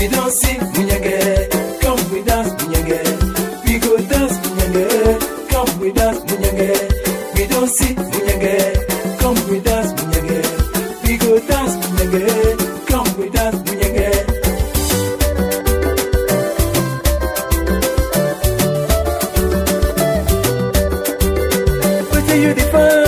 We don't sing Munyage, come with us Munyage. We go dance Munyage, come with us Munyage. We don't sing Munyage, you define?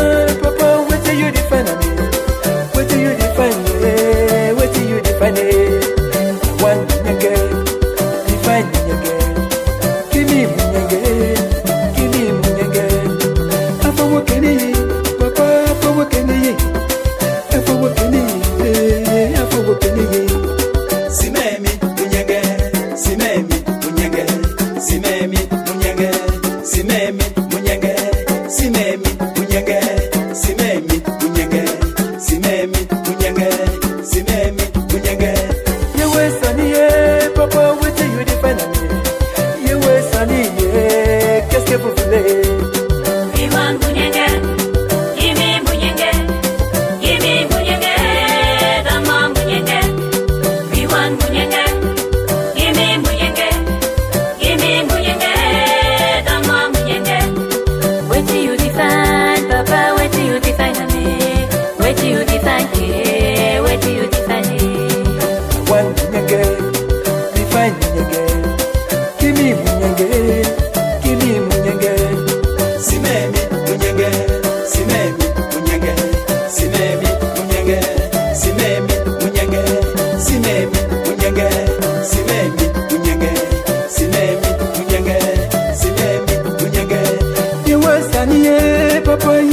world with you, you defend sinemi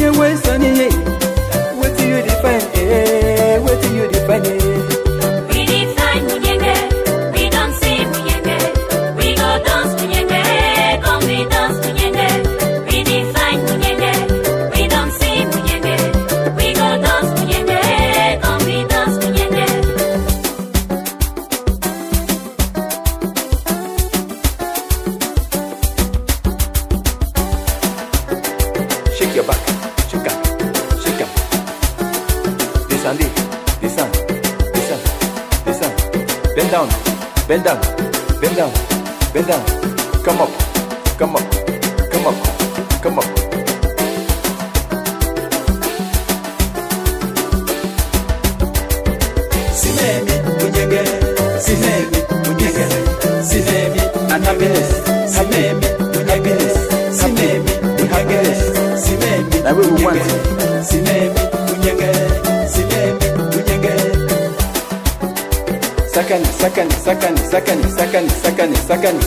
Shake your back, shake up, shake up. Descendez, descend, descend, descend. Bend down, bend down, bend down, bend down. Come up, come up, come up, come up. Simemi unyegere, simemi unyegere, simemi anabele, simemi that way we want. Sakani, sakani, sakani, sakani, sakani, sakani, sakani.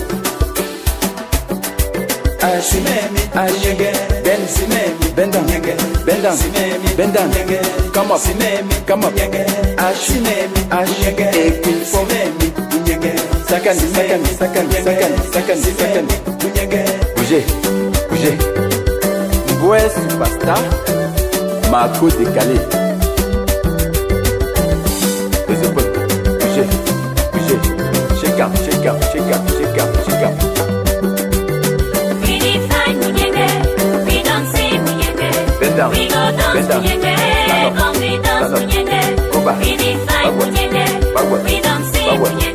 Ben come up, come up, Ashimemi, Ashige, Ekil, Simemi, Bunyege, Sakani, Sakani, Sakani, Sakani, Sakani, Sakani, Goué Superstar, Marco Décalé. Et ce bougez, bougez, shake up, shake up, shake up, shake up, up. Down.